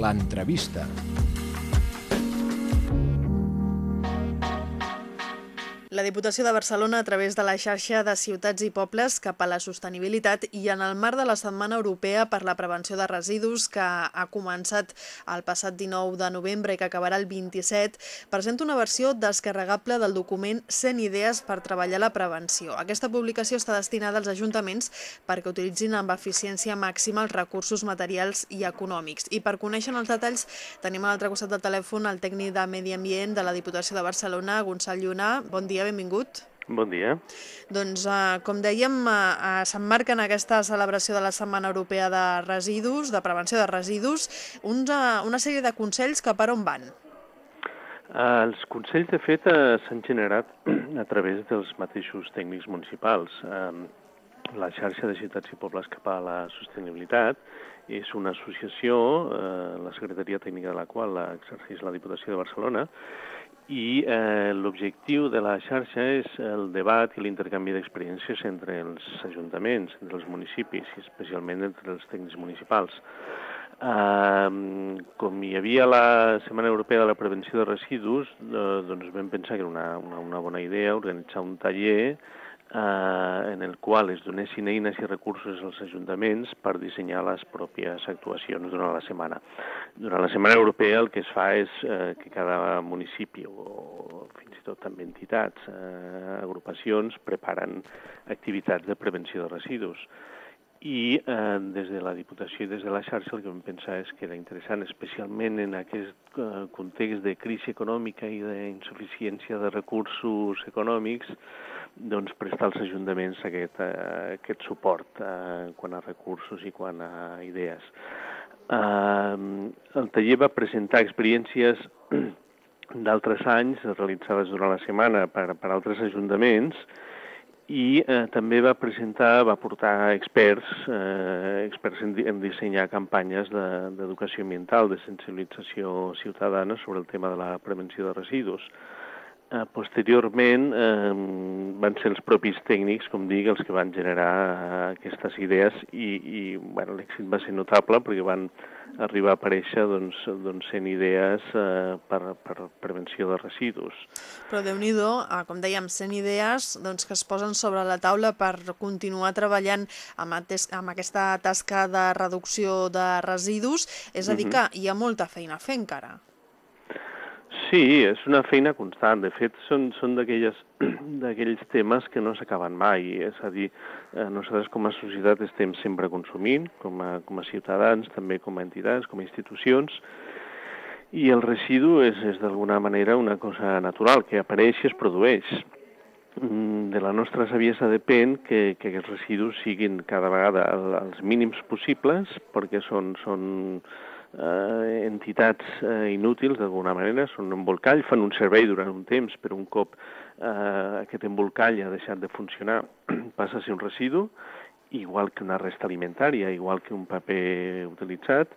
l'entrevista. La Diputació de Barcelona, a través de la xarxa de ciutats i pobles cap a la sostenibilitat i en el marc de la Setmana Europea per la Prevenció de Residus, que ha començat el passat 19 de novembre i que acabarà el 27, presenta una versió descarregable del document 100 idees per treballar la prevenció. Aquesta publicació està destinada als ajuntaments perquè utilitzin amb eficiència màxima els recursos materials i econòmics. I per conèixer els detalls tenim a l'altre costat del telèfon el tècnic de Medi Ambient de la Diputació de Barcelona, Gonçal Llunà. Bon dia, benvingut. Bon dia. Doncs, uh, com dèiem, uh, s'emmarca en aquesta celebració de la Setmana Europea de Residus, de Prevenció de Residus, uns, uh, una sèrie de consells que per on van? Uh, els consells, de fet, uh, s'han generat a través dels mateixos tècnics municipals. Uh, la xarxa de ciutats i pobles cap a la sostenibilitat és una associació, eh, la secretaria tècnica de la qual exerceix la Diputació de Barcelona, i eh, l'objectiu de la xarxa és el debat i l'intercanvi d'experiències entre els ajuntaments, entre els municipis i especialment entre els tècnics municipals. Eh, com hi havia la Setmana Europea de la Prevenció de Residus, eh, doncs vam pensar que era una, una, una bona idea organitzar un taller eh, en el qual es donessin eines i recursos als ajuntaments per dissenyar les pròpies actuacions durant la setmana. Durant la Setmana Europea el que es fa és eh, que cada municipi o fins i tot també entitats, eh, agrupacions, preparen activitats de prevenció de residus i eh, des de la Diputació i des de la xarxa el que vam pensar és que era interessant, especialment en aquest eh, context de crisi econòmica i d'insuficiència de recursos econòmics, doncs, prestar als ajuntaments aquest, eh, aquest suport eh, quan a recursos i quan a idees. Eh, el taller va presentar experiències d'altres anys realitzades durant la setmana per, per altres ajuntaments i eh, també va presentar, va portar experts, eh, experts en, en dissenyar campanyes d'educació de, ambiental, de sensibilització ciutadana sobre el tema de la prevenció de residus. Eh, posteriorment eh, van ser els propis tècnics, com dic, els que van generar eh, aquestes idees i, i bueno, l'èxit va ser notable perquè van arribar a aparèixer doncs, doncs 100 idees eh, per, per prevenció de residus. Però déu nhi eh, com dèiem, 100 idees doncs, que es posen sobre la taula per continuar treballant amb, amb aquesta tasca de reducció de residus, és a dir, que hi ha molta feina a fer encara. Sí, és una feina constant. De fet, són, són d'aquells temes que no s'acaben mai. És a dir, eh, nosaltres com a societat estem sempre consumint, com a, com a ciutadans, també com a entitats, com a institucions, i el residu és, és d'alguna manera una cosa natural, que apareix i es produeix. Mm, de la nostra saviesa depèn que, que aquests residus siguin cada vegada els mínims possibles, perquè són, són eh, entitats eh, inútils d'alguna manera, són un embolcall, fan un servei durant un temps, però un cop eh, aquest embolcall ha deixat de funcionar passa a ser un residu, igual que una resta alimentària, igual que un paper utilitzat,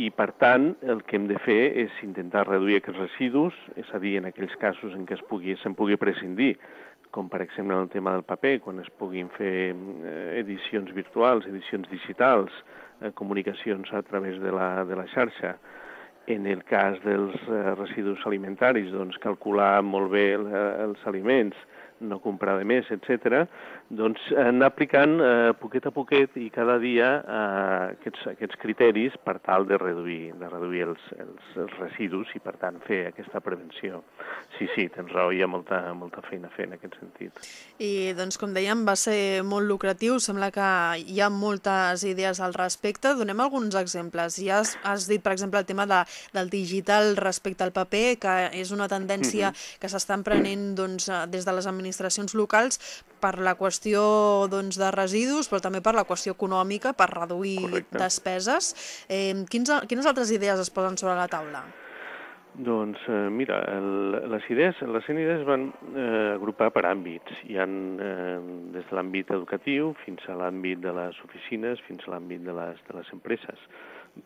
i per tant el que hem de fer és intentar reduir aquests residus, és a dir, en aquells casos en què es pugui, se'n pugui prescindir, com per exemple el tema del paper, quan es puguin fer eh, edicions virtuals, edicions digitals, eh, comunicacions a través de la, de la xarxa. En el cas dels eh, residus alimentaris, doncs calcular molt bé el, els aliments, no comprar de més, etc. doncs anar aplicant eh, poquet a poquet i cada dia eh, aquests, aquests criteris per tal de reduir, de reduir els, els, els residus i, per tant, fer aquesta prevenció. Sí, sí, tens raó, hi ha molta, molta feina a fer en aquest sentit. I, doncs, com dèiem, va ser molt lucratiu, sembla que hi ha moltes idees al respecte. Donem alguns exemples. Ja has, has dit, per exemple, el tema de, del digital respecte al paper, que és una tendència mm -hmm. que s'està emprenent doncs, des de les administracions locals per la qüestió doncs, de residus, però també per la qüestió econòmica, per reduir Correcte. despeses. Eh, quins, quines altres idees es posen sobre la taula? Doncs eh, mira, el, les idees, les 100 idees van eh, agrupar per àmbits. Hi ha eh, des de l'àmbit educatiu fins a l'àmbit de les oficines, fins a l'àmbit de, les, de les empreses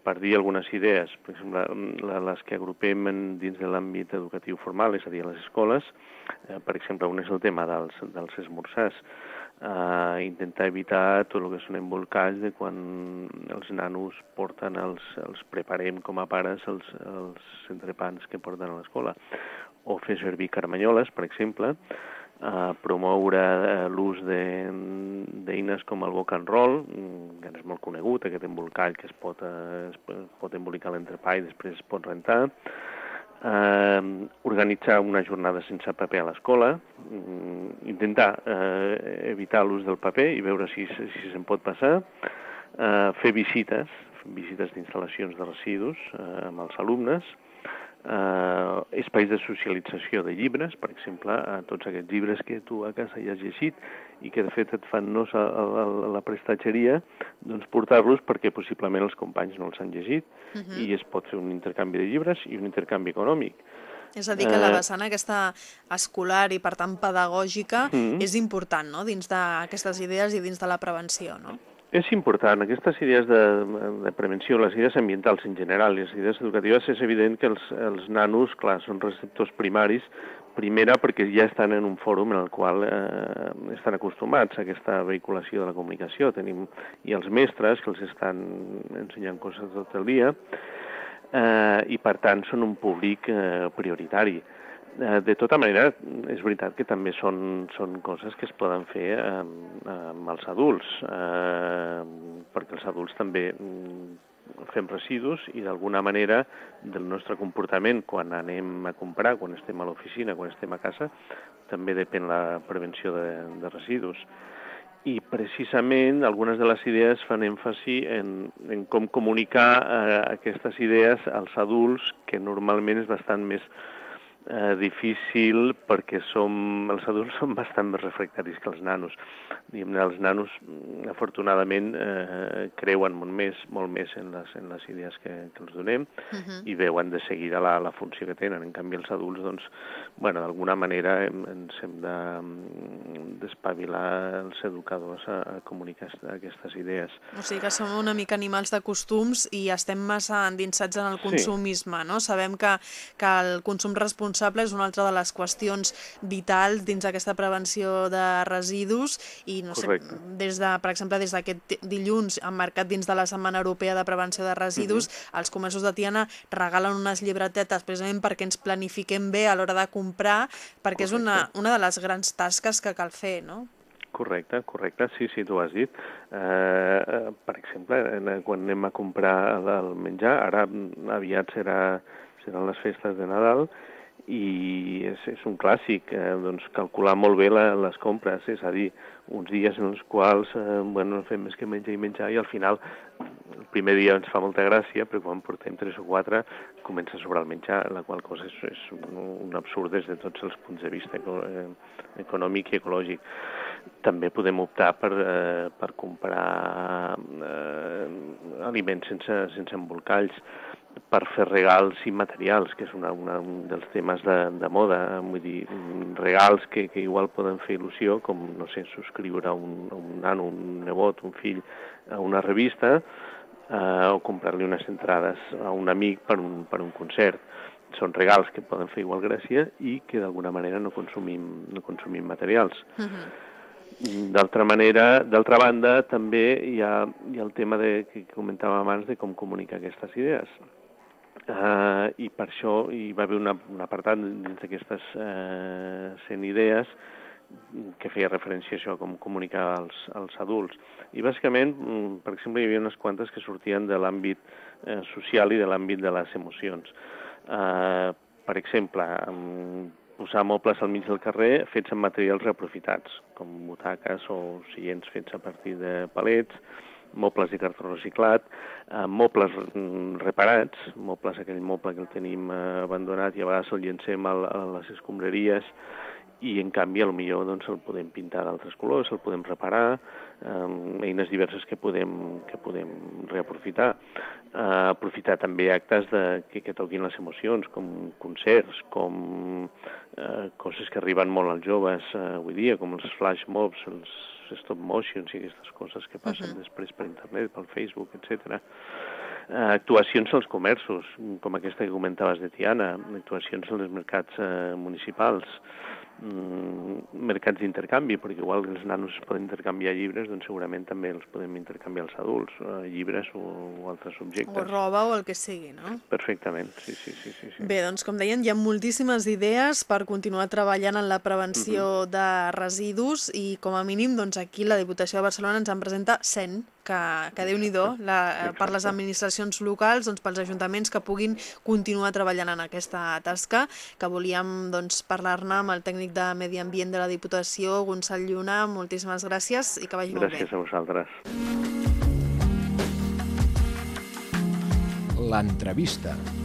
per dir algunes idees, per exemple, les que agrupem dins de l'àmbit educatiu formal, és a dir, a les escoles, eh, per exemple, un és el tema dels, dels esmorzars. uh, intentar evitar tot el que són embolcalls de quan els nanos porten els, els preparem com a pares els, els entrepans que porten a l'escola. O fer servir carmanyoles, per exemple, uh, promoure uh, l'ús d'eines com el boc and roll, mm, que és molt conegut, aquest embolcall que es pot, uh, es pot embolicar l'entrepà i després es pot rentar, eh, organitzar una jornada sense paper a l'escola, mm, intentar eh, evitar l'ús del paper i veure si, si se'n pot passar, eh, fer visites, visites d'instal·lacions de residus eh, amb els alumnes, eh, espais de socialització de llibres, per exemple, a tots aquests llibres que tu a casa ja has llegit i que de fet et fan nos a, a, a la prestatgeria, doncs portar-los perquè possiblement els companys no els han llegit uh -huh. i es pot fer un intercanvi de llibres i un intercanvi econòmic. És a dir, que la eh, vessant aquesta escolar i, per tant, pedagògica uh -huh. és important, no?, dins d'aquestes idees i dins de la prevenció, no? És important. Aquestes idees de, de prevenció, les idees ambientals en general les idees educatives, és evident que els, els nanos, clar, són receptors primaris, primera perquè ja estan en un fòrum en el qual eh, estan acostumats a aquesta vehiculació de la comunicació. Tenim i els mestres que els estan ensenyant coses tot el dia eh, i, per tant, són un públic eh, prioritari. De tota manera, és veritat que també són, són coses que es poden fer amb, amb els adults, eh, perquè els adults també mm, fem residus i d'alguna manera del nostre comportament quan anem a comprar, quan estem a l'oficina, quan estem a casa, també depèn la prevenció de, de residus. I precisament algunes de les idees fan èmfasi en, en com comunicar eh, aquestes idees als adults, que normalment és bastant més eh, difícil perquè som, els adults són bastant més refractaris que els nanos. Diguem els nanos, mm, afortunadament, eh, creuen molt més, molt més en les, en les idees que, que els donem uh -huh. i veuen de seguida la, la funció que tenen. En canvi, els adults, doncs, bueno, d'alguna manera hem, ens hem d'espavilar de, els educadors a, a comunicar aquestes idees. O sigui que som una mica animals de costums i estem massa endinsats en el consumisme, sí. no? Sabem que, que el consum responsable responsable és una altra de les qüestions vitals dins d'aquesta prevenció de residus i no Correcte. sé, des de, per exemple, des d'aquest dilluns emmarcat dins de la Setmana Europea de Prevenció de Residus, mhm. -huh. els comerços de Tiana regalen unes llibretetes precisament perquè ens planifiquem bé a l'hora de comprar, perquè Correcte. és una, una de les grans tasques que cal fer, no? Correcte, correcte, sí, sí, tu has dit. Eh, per exemple, quan anem a comprar el menjar, ara aviat serà, seran les festes de Nadal, i és, és un clàssic, eh, doncs, calcular molt bé la, les compres, és a dir, uns dies en els quals eh, bueno, no fem més que menjar i menjar i al final el primer dia ens fa molta gràcia, però quan portem tres o quatre comença a sobrar el menjar, la qual cosa és, és un, un absurd des de tots els punts de vista eh, econòmic i ecològic. També podem optar per, eh, per comprar eh, aliments sense, sense embolcalls, per fer regals immaterials, que és una, una, un dels temes de, de moda, vull dir, regals que, que igual poden fer il·lusió, com, no sé, subscriure a un, a un nano, un nebot, un fill, a una revista, eh, o comprar-li unes entrades a un amic per un, per un concert. Són regals que poden fer igual gràcia i que d'alguna manera no consumim, no consumim materials. Uh -huh. D'altra manera, d'altra banda, també hi ha, hi ha el tema de, que comentàvem abans de com comunicar aquestes idees. Uh, I per això hi va haver una, un apartat dins d'aquestes uh, 100 idees que feia referència a això, com comunicar als, als adults. I bàsicament, mm, per exemple, hi havia unes quantes que sortien de l'àmbit eh, social i de l'àmbit de les emocions. Eh, per exemple, posar mobles al mig del carrer fets amb materials reaprofitats, com butaques o seients fets a partir de palets, mobles de cartró reciclat, eh, mobles reparats, mobles, aquell moble que el tenim eh, abandonat i a vegades el llencem a, a les escombraries i en canvi el millor doncs, el podem pintar d'altres colors, el podem reparar, eh, eines diverses que podem, que podem reaprofitar. Eh, aprofitar també actes de, que, que toquin les emocions, com concerts, com eh, coses que arriben molt als joves eh, avui dia, com els flash mobs, els stop motions i aquestes coses que passen uh -huh. després per internet, pel Facebook, etc. Uh, actuacions als comerços, com aquesta que comentaves de Tiana, actuacions als mercats uh, municipals, mercats d'intercanvi, perquè igual que els nanos es poden intercanviar llibres, doncs segurament també els podem intercanviar els adults, eh, llibres o, o altres objectes. O roba o el que sigui, no? Perfectament, sí, sí, sí. sí, sí. Bé, doncs com deien, hi ha moltíssimes idees per continuar treballant en la prevenció uh -huh. de residus i com a mínim doncs aquí la Diputació de Barcelona ens en presenta 100 que, que déu nhi per les administracions locals, doncs, pels ajuntaments que puguin continuar treballant en aquesta tasca, que volíem doncs, parlar-ne amb el tècnic de Medi Ambient de la Diputació, Gonçal Lluna. Moltíssimes gràcies i que vagi gràcies molt bé. Gràcies a vosaltres. L'entrevista.